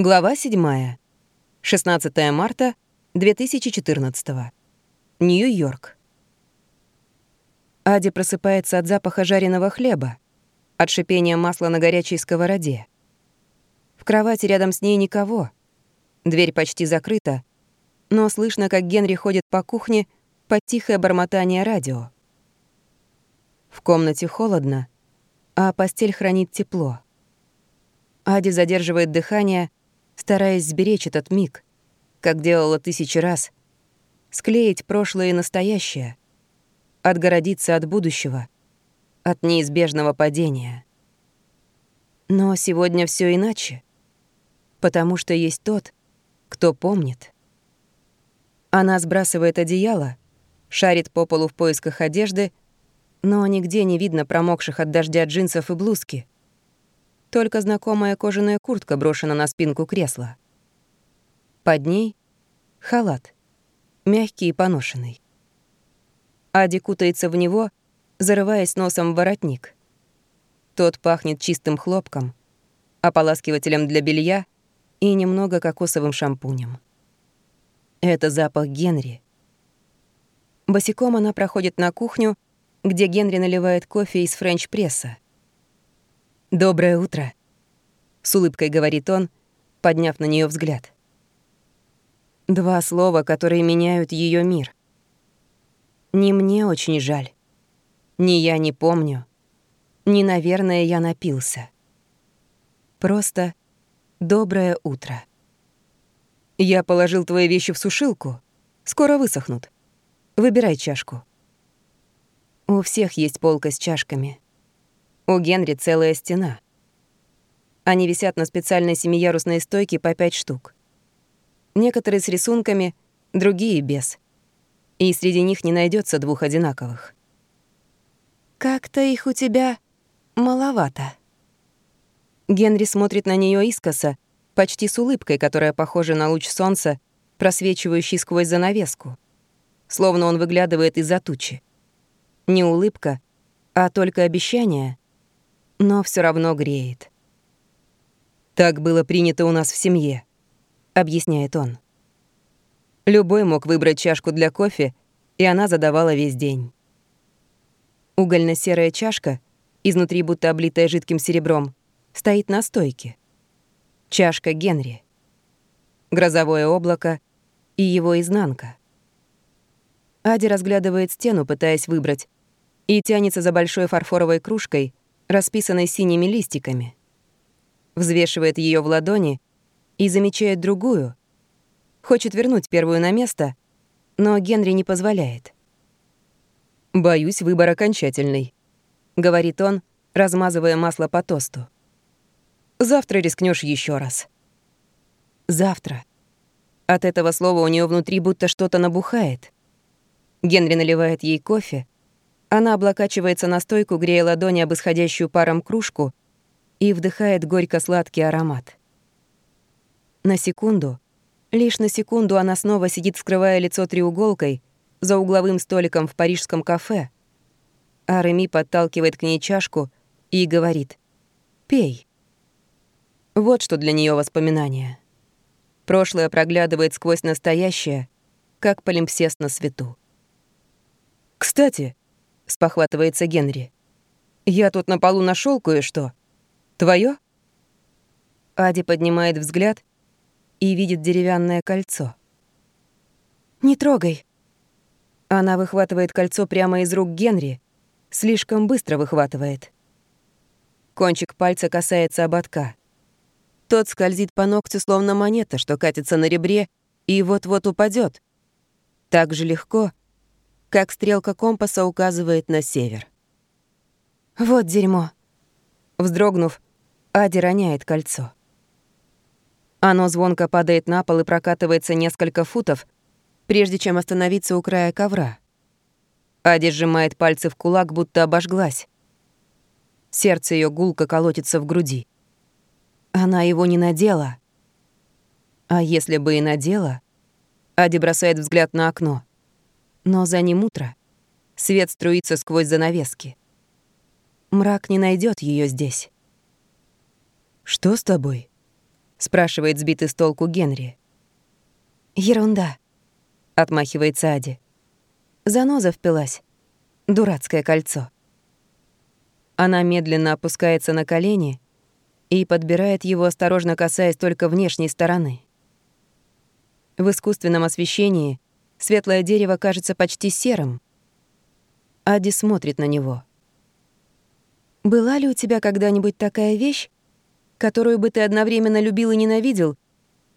Глава 7. 16 марта 2014. Нью-Йорк. Ади просыпается от запаха жареного хлеба, от шипения масла на горячей сковороде. В кровати рядом с ней никого. Дверь почти закрыта, но слышно, как Генри ходит по кухне под тихое бормотание радио. В комнате холодно, а постель хранит тепло. Ади задерживает дыхание — стараясь сберечь этот миг, как делала тысячи раз, склеить прошлое и настоящее, отгородиться от будущего, от неизбежного падения. Но сегодня все иначе, потому что есть тот, кто помнит. Она сбрасывает одеяло, шарит по полу в поисках одежды, но нигде не видно промокших от дождя джинсов и блузки — только знакомая кожаная куртка брошена на спинку кресла. Под ней — халат, мягкий и поношенный. Ади кутается в него, зарываясь носом в воротник. Тот пахнет чистым хлопком, ополаскивателем для белья и немного кокосовым шампунем. Это запах Генри. Босиком она проходит на кухню, где Генри наливает кофе из френч-пресса. «Доброе утро», — с улыбкой говорит он, подняв на нее взгляд. Два слова, которые меняют ее мир. Не мне очень жаль. Ни я не помню. Ни, наверное, я напился. Просто доброе утро. Я положил твои вещи в сушилку. Скоро высохнут. Выбирай чашку. У всех есть полка с чашками. У Генри целая стена. Они висят на специальной семиярусной стойке по пять штук. Некоторые с рисунками, другие без. И среди них не найдется двух одинаковых. «Как-то их у тебя маловато». Генри смотрит на нее искоса, почти с улыбкой, которая похожа на луч солнца, просвечивающий сквозь занавеску. Словно он выглядывает из-за тучи. Не улыбка, а только обещание, но все равно греет. «Так было принято у нас в семье», — объясняет он. Любой мог выбрать чашку для кофе, и она задавала весь день. Угольно-серая чашка, изнутри будто облитая жидким серебром, стоит на стойке. Чашка Генри. Грозовое облако и его изнанка. Ади разглядывает стену, пытаясь выбрать, и тянется за большой фарфоровой кружкой, расписанной синими листиками. Взвешивает ее в ладони и замечает другую. Хочет вернуть первую на место, но Генри не позволяет. «Боюсь, выбор окончательный», — говорит он, размазывая масло по тосту. «Завтра рискнешь еще раз». «Завтра». От этого слова у нее внутри будто что-то набухает. Генри наливает ей кофе, она облокачивается на стойку, грея ладони об исходящую паром кружку и вдыхает горько-сладкий аромат. На секунду, лишь на секунду она снова сидит, скрывая лицо треуголкой, за угловым столиком в парижском кафе, а Реми подталкивает к ней чашку и говорит «Пей». Вот что для нее воспоминание. Прошлое проглядывает сквозь настоящее, как полимпсест на свету. «Кстати», — спохватывается Генри. «Я тут на полу нашел кое-что. Твое? Ади поднимает взгляд и видит деревянное кольцо. «Не трогай». Она выхватывает кольцо прямо из рук Генри, слишком быстро выхватывает. Кончик пальца касается ободка. Тот скользит по ногтю, словно монета, что катится на ребре и вот-вот упадет. Так же легко, как стрелка компаса указывает на север. «Вот дерьмо!» Вздрогнув, Ади роняет кольцо. Оно звонко падает на пол и прокатывается несколько футов, прежде чем остановиться у края ковра. Ади сжимает пальцы в кулак, будто обожглась. Сердце ее гулко колотится в груди. Она его не надела. А если бы и надела, Ади бросает взгляд на окно. Но за ним утро. Свет струится сквозь занавески. Мрак не найдет ее здесь. «Что с тобой?» — спрашивает сбитый с толку Генри. «Ерунда», — отмахивается Ади. Заноза впилась. Дурацкое кольцо. Она медленно опускается на колени и подбирает его, осторожно касаясь только внешней стороны. В искусственном освещении светлое дерево кажется почти серым. Ади смотрит на него. «Была ли у тебя когда-нибудь такая вещь, которую бы ты одновременно любил и ненавидел,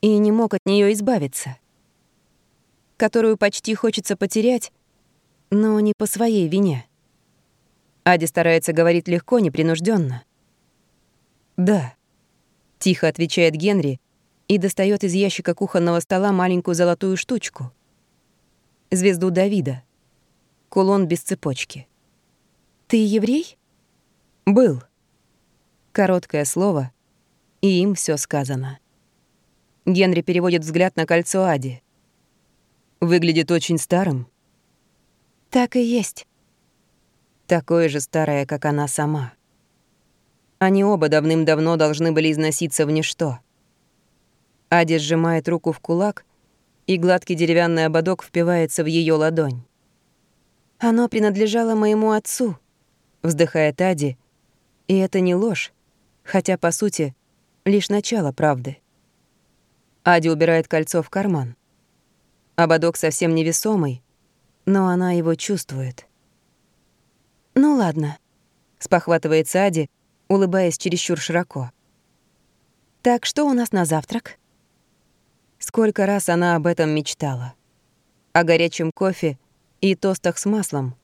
и не мог от нее избавиться? Которую почти хочется потерять, но не по своей вине?» Ади старается говорить легко, непринужденно. «Да», — тихо отвечает Генри и достает из ящика кухонного стола маленькую золотую штучку. Звезду Давида. Кулон без цепочки. «Ты еврей?» «Был». Короткое слово, и им все сказано. Генри переводит взгляд на кольцо Ади. «Выглядит очень старым». «Так и есть». Такое же старое, как она сама. Они оба давным-давно должны были износиться в ничто. Ади сжимает руку в кулак, и гладкий деревянный ободок впивается в ее ладонь. «Оно принадлежало моему отцу», — вздыхает Ади, и это не ложь, хотя, по сути, лишь начало правды. Ади убирает кольцо в карман. Ободок совсем невесомый, но она его чувствует. «Ну ладно», — спохватывается Ади, улыбаясь чересчур широко. «Так что у нас на завтрак?» Сколько раз она об этом мечтала. О горячем кофе и тостах с маслом,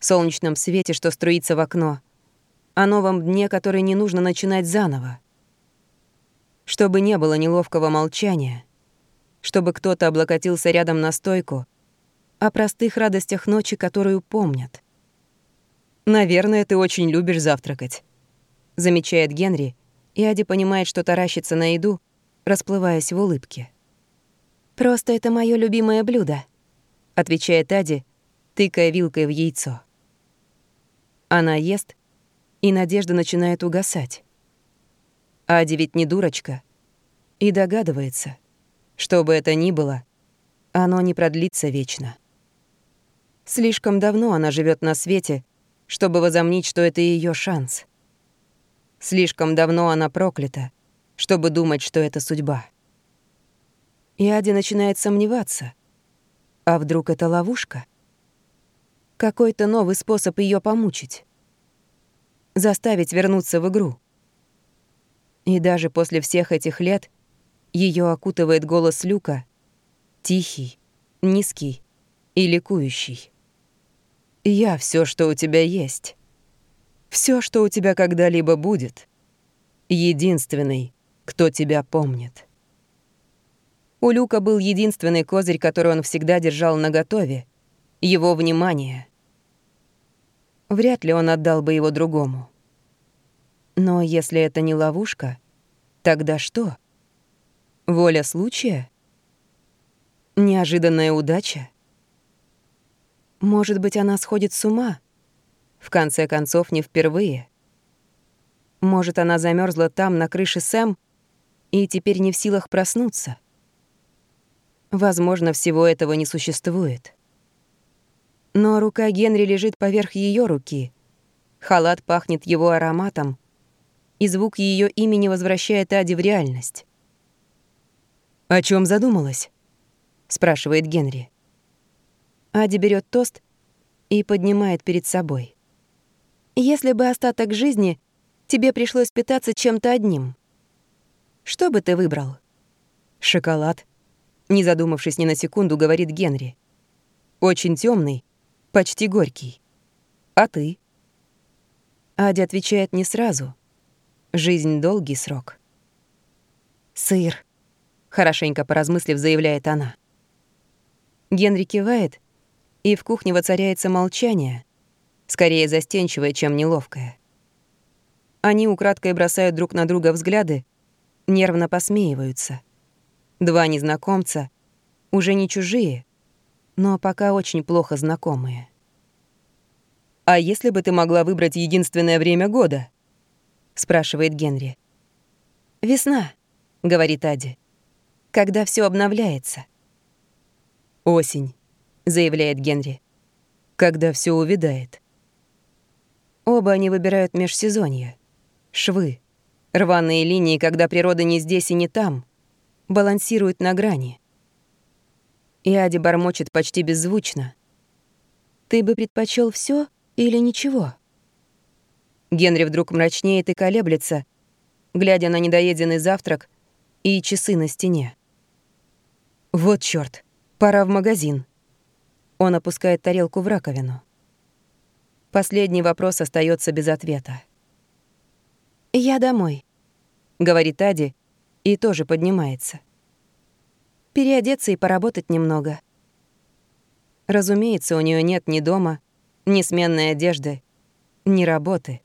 солнечном свете, что струится в окно, о новом дне, который не нужно начинать заново. Чтобы не было неловкого молчания, чтобы кто-то облокотился рядом на стойку, о простых радостях ночи, которую помнят. «Наверное, ты очень любишь завтракать», замечает Генри, и Ади понимает, что таращится на еду, расплываясь в улыбке. «Просто это мое любимое блюдо», — отвечает Ади, тыкая вилкой в яйцо. Она ест, и надежда начинает угасать. Ади ведь не дурочка и догадывается, что бы это ни было, оно не продлится вечно. Слишком давно она живет на свете, чтобы возомнить, что это ее шанс — Слишком давно она проклята, чтобы думать, что это судьба. И Ади начинает сомневаться. А вдруг это ловушка? Какой-то новый способ ее помучить. Заставить вернуться в игру. И даже после всех этих лет ее окутывает голос Люка, тихий, низкий и ликующий. «Я все, что у тебя есть все, что у тебя когда-либо будет. Единственный, кто тебя помнит. У Люка был единственный козырь, который он всегда держал наготове — его внимание. Вряд ли он отдал бы его другому. Но если это не ловушка, тогда что? Воля случая? Неожиданная удача? Может быть, она сходит с ума — в конце концов, не впервые. Может, она замерзла там, на крыше Сэм, и теперь не в силах проснуться. Возможно, всего этого не существует. Но рука Генри лежит поверх ее руки. Халат пахнет его ароматом, и звук ее имени возвращает Ади в реальность. «О чем задумалась?» — спрашивает Генри. Ади берет тост и поднимает перед собой. Если бы остаток жизни тебе пришлось питаться чем-то одним, что бы ты выбрал? Шоколад. Не задумавшись ни на секунду, говорит Генри. Очень темный, почти горький. А ты? Адя отвечает не сразу. Жизнь — долгий срок. «Сыр», — хорошенько поразмыслив, заявляет она. Генри кивает, и в кухне воцаряется молчание, скорее застенчивое, чем неловкое. Они украдкой бросают друг на друга взгляды, нервно посмеиваются. Два незнакомца, уже не чужие, но пока очень плохо знакомые. «А если бы ты могла выбрать единственное время года?» — спрашивает Генри. «Весна», — говорит Ади. «Когда все обновляется». «Осень», — заявляет Генри. «Когда все увядает». Оба они выбирают межсезонье. Швы. Рваные линии, когда природа не здесь и не там. Балансируют на грани. И Ади бормочет почти беззвучно. «Ты бы предпочел все или ничего?» Генри вдруг мрачнеет и колеблется, глядя на недоеденный завтрак и часы на стене. «Вот чёрт, пора в магазин». Он опускает тарелку в раковину. Последний вопрос остается без ответа. «Я домой», — говорит Ади и тоже поднимается. «Переодеться и поработать немного». Разумеется, у нее нет ни дома, ни сменной одежды, ни работы.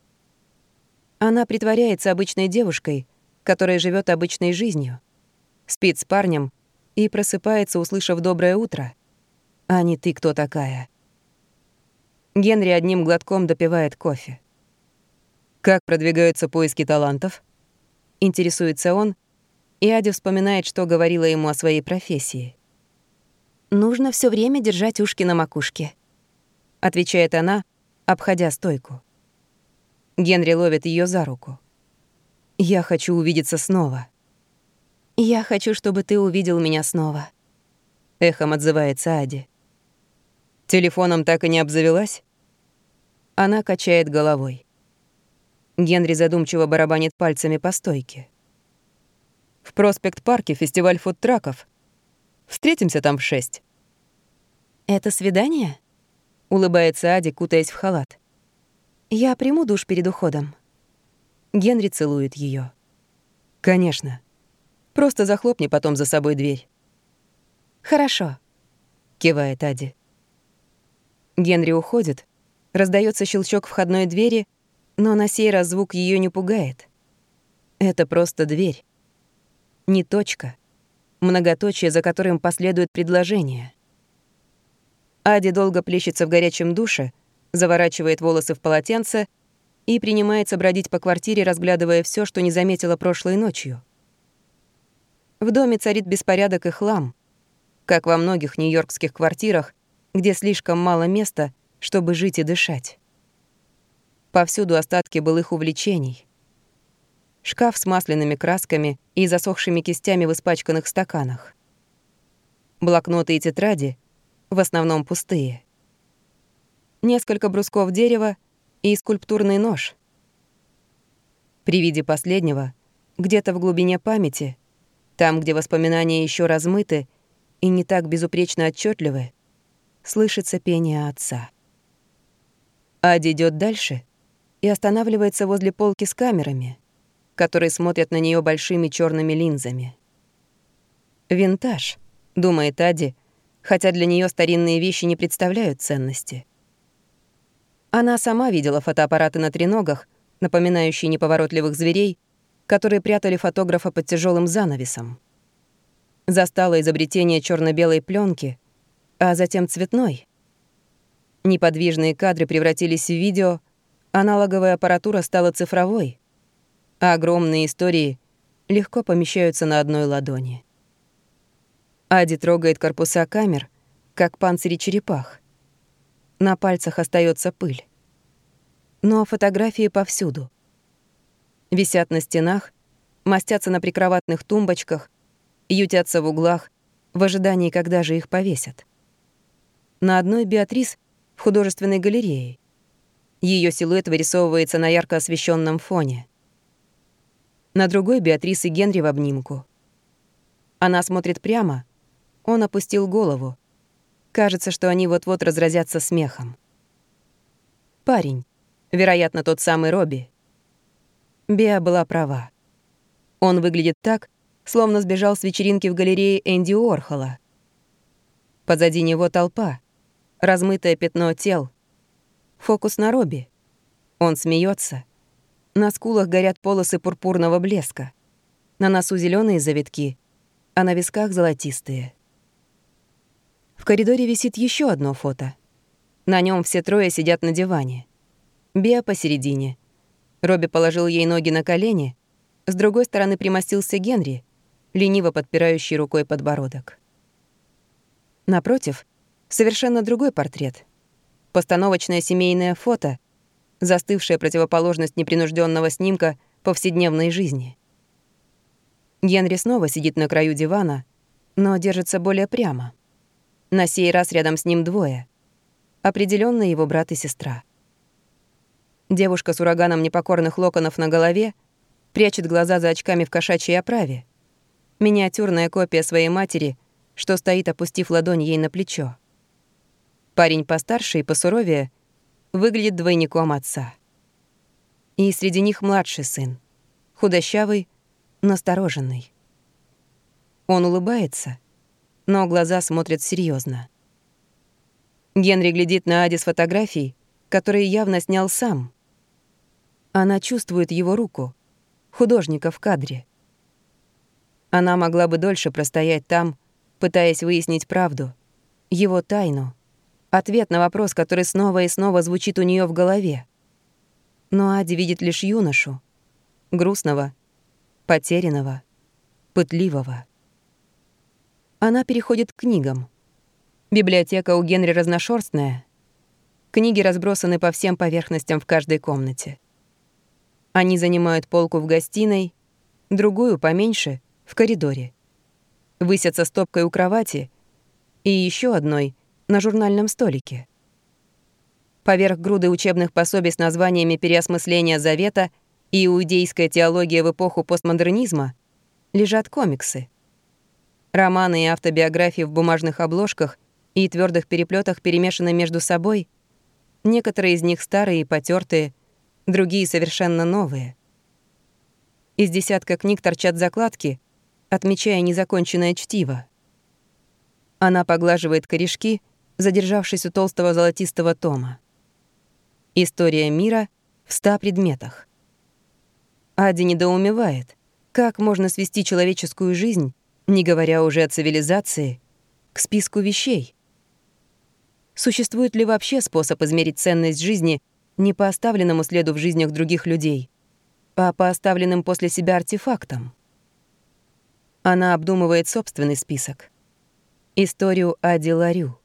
Она притворяется обычной девушкой, которая живет обычной жизнью, спит с парнем и просыпается, услышав «доброе утро», а не «ты кто такая». Генри одним глотком допивает кофе. «Как продвигаются поиски талантов?» Интересуется он, и Адя вспоминает, что говорила ему о своей профессии. «Нужно все время держать ушки на макушке», — отвечает она, обходя стойку. Генри ловит ее за руку. «Я хочу увидеться снова». «Я хочу, чтобы ты увидел меня снова», — эхом отзывается Ади. Телефоном так и не обзавелась? Она качает головой. Генри задумчиво барабанит пальцами по стойке. В Проспект-парке фестиваль фудтраков. Встретимся там в шесть. «Это свидание?» — улыбается Ади, кутаясь в халат. «Я приму душ перед уходом». Генри целует ее. «Конечно. Просто захлопни потом за собой дверь». «Хорошо», — кивает Ади. Генри уходит, раздается щелчок входной двери, но на сей раз звук ее не пугает. Это просто дверь. Не точка. Многоточие, за которым последует предложение. Ади долго плещется в горячем душе, заворачивает волосы в полотенце и принимается бродить по квартире, разглядывая все, что не заметила прошлой ночью. В доме царит беспорядок и хлам, как во многих нью-йоркских квартирах, где слишком мало места, чтобы жить и дышать. Повсюду остатки былых увлечений. Шкаф с масляными красками и засохшими кистями в испачканных стаканах. Блокноты и тетради в основном пустые. Несколько брусков дерева и скульптурный нож. При виде последнего, где-то в глубине памяти, там, где воспоминания еще размыты и не так безупречно отчетливы, слышится пение отца. Ади идет дальше и останавливается возле полки с камерами, которые смотрят на нее большими черными линзами. «Винтаж», — думает Ади, хотя для нее старинные вещи не представляют ценности. Она сама видела фотоаппараты на треногах, напоминающие неповоротливых зверей, которые прятали фотографа под тяжелым занавесом. Застала изобретение черно белой пленки, а затем цветной. Неподвижные кадры превратились в видео, аналоговая аппаратура стала цифровой, а огромные истории легко помещаются на одной ладони. Ади трогает корпуса камер, как панцири черепах. На пальцах остается пыль. Но фотографии повсюду. Висят на стенах, мастятся на прикроватных тумбочках, ютятся в углах в ожидании, когда же их повесят на одной Беатрис в художественной галерее. Ее силуэт вырисовывается на ярко освещенном фоне. На другой Беатрис и Генри в обнимку. Она смотрит прямо, он опустил голову. Кажется, что они вот-вот разразятся смехом. Парень, вероятно, тот самый Робби. Беа была права. Он выглядит так, словно сбежал с вечеринки в галерее Энди Уорхола. Позади него толпа — размытое пятно тел. Фокус на Робби. Он смеется. На скулах горят полосы пурпурного блеска. На носу зеленые завитки, а на висках золотистые. В коридоре висит еще одно фото. На нем все трое сидят на диване. Биа посередине. Робби положил ей ноги на колени. С другой стороны примостился Генри, лениво подпирающий рукой подбородок. Напротив, совершенно другой портрет. Постановочное семейное фото, застывшая противоположность непринужденного снимка повседневной жизни. Генри снова сидит на краю дивана, но держится более прямо. На сей раз рядом с ним двое. Определенно его брат и сестра. Девушка с ураганом непокорных локонов на голове прячет глаза за очками в кошачьей оправе. Миниатюрная копия своей матери, что стоит, опустив ладонь ей на плечо. Парень постарше и посуровее выглядит двойником отца. И среди них младший сын, худощавый, настороженный. Он улыбается, но глаза смотрят серьезно. Генри глядит на Ади с фотографий, которые явно снял сам. Она чувствует его руку, художника в кадре. Она могла бы дольше простоять там, пытаясь выяснить правду, его тайну, ответ на вопрос, который снова и снова звучит у нее в голове. Но Ади видит лишь юношу, грустного, потерянного, пытливого. Она переходит к книгам. Библиотека у Генри разношерстная. Книги разбросаны по всем поверхностям в каждой комнате. Они занимают полку в гостиной, другую, поменьше, в коридоре. Высятся стопкой у кровати и еще одной на журнальном столике. Поверх груды учебных пособий с названиями «Переосмысление Завета» и «Иудейская теология в эпоху постмодернизма» лежат комиксы. Романы и автобиографии в бумажных обложках и твердых переплетах перемешаны между собой. Некоторые из них старые и потертые, другие совершенно новые. Из десятка книг торчат закладки, отмечая незаконченное чтиво. Она поглаживает корешки, задержавшись у толстого золотистого тома. История мира в ста предметах. Ади недоумевает, как можно свести человеческую жизнь не говоря уже о цивилизации, к списку вещей. Существует ли вообще способ измерить ценность жизни не по оставленному следу в жизнях других людей, а по оставленным после себя артефактам? Она обдумывает собственный список. Историю Ади Ларю.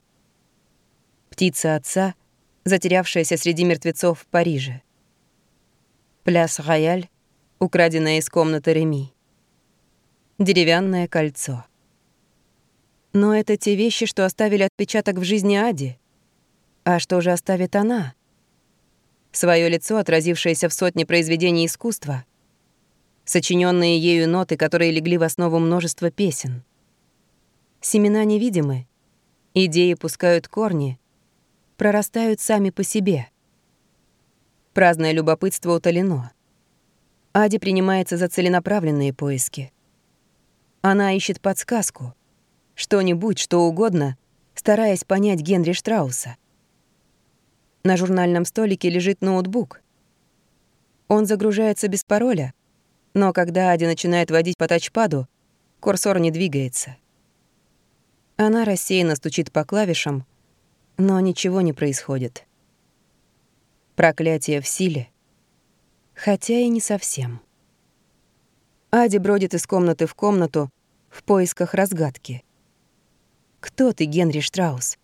Птица отца, затерявшаяся среди мертвецов в Париже. Пляс Рояль, украденная из комнаты Реми деревянное кольцо. Но это те вещи, что оставили отпечаток в жизни Ади. А что же оставит она? Своё лицо, отразившееся в сотне произведений искусства, сочиненные ею ноты, которые легли в основу множества песен. Семена невидимы, идеи пускают корни, прорастают сами по себе. Праздное любопытство утолено. Ади принимается за целенаправленные поиски. Она ищет подсказку. Что-нибудь, что угодно, стараясь понять Генри Штрауса. На журнальном столике лежит ноутбук. Он загружается без пароля, но когда Ади начинает водить по тачпаду, курсор не двигается. Она рассеянно стучит по клавишам, но ничего не происходит. Проклятие в силе. Хотя и не совсем. Ади бродит из комнаты в комнату, в поисках разгадки. Кто ты, Генри Штраус?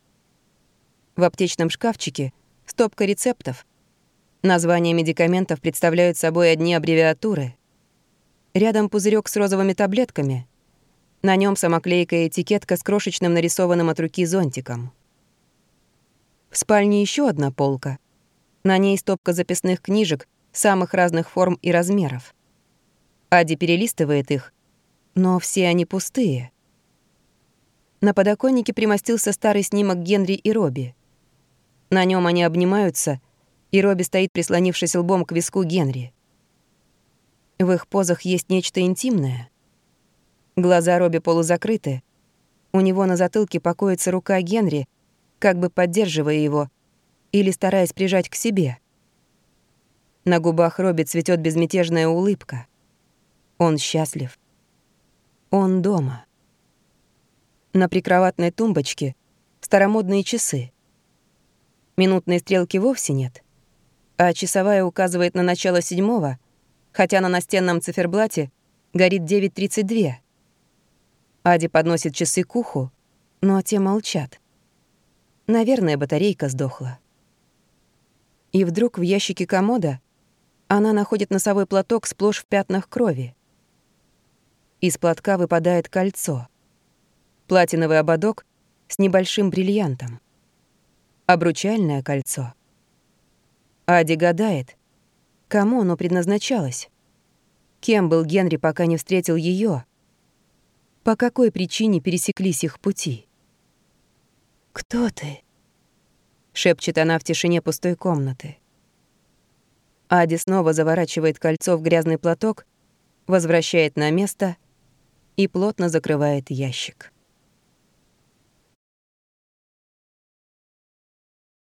В аптечном шкафчике стопка рецептов. Названия медикаментов представляют собой одни аббревиатуры. Рядом пузырек с розовыми таблетками. На нем самоклейкая этикетка с крошечным нарисованным от руки зонтиком. В спальне еще одна полка. На ней стопка записных книжек самых разных форм и размеров. Ади перелистывает их но все они пустые. На подоконнике примостился старый снимок Генри и Робби. На нем они обнимаются, и Робби стоит, прислонившись лбом к виску Генри. В их позах есть нечто интимное. Глаза Робби полузакрыты. У него на затылке покоится рука Генри, как бы поддерживая его или стараясь прижать к себе. На губах Робби цветет безмятежная улыбка. Он счастлив. Он дома. На прикроватной тумбочке старомодные часы. Минутной стрелки вовсе нет, а часовая указывает на начало седьмого, хотя на настенном циферблате горит 9.32. Ади подносит часы к уху, но те молчат. Наверное, батарейка сдохла. И вдруг в ящике комода она находит носовой платок сплошь в пятнах крови. Из платка выпадает кольцо. Платиновый ободок с небольшим бриллиантом. Обручальное кольцо. Ади гадает, кому оно предназначалось. Кем был Генри, пока не встретил ее? По какой причине пересеклись их пути? «Кто ты?» — шепчет она в тишине пустой комнаты. Ади снова заворачивает кольцо в грязный платок, возвращает на место и плотно закрывает ящик.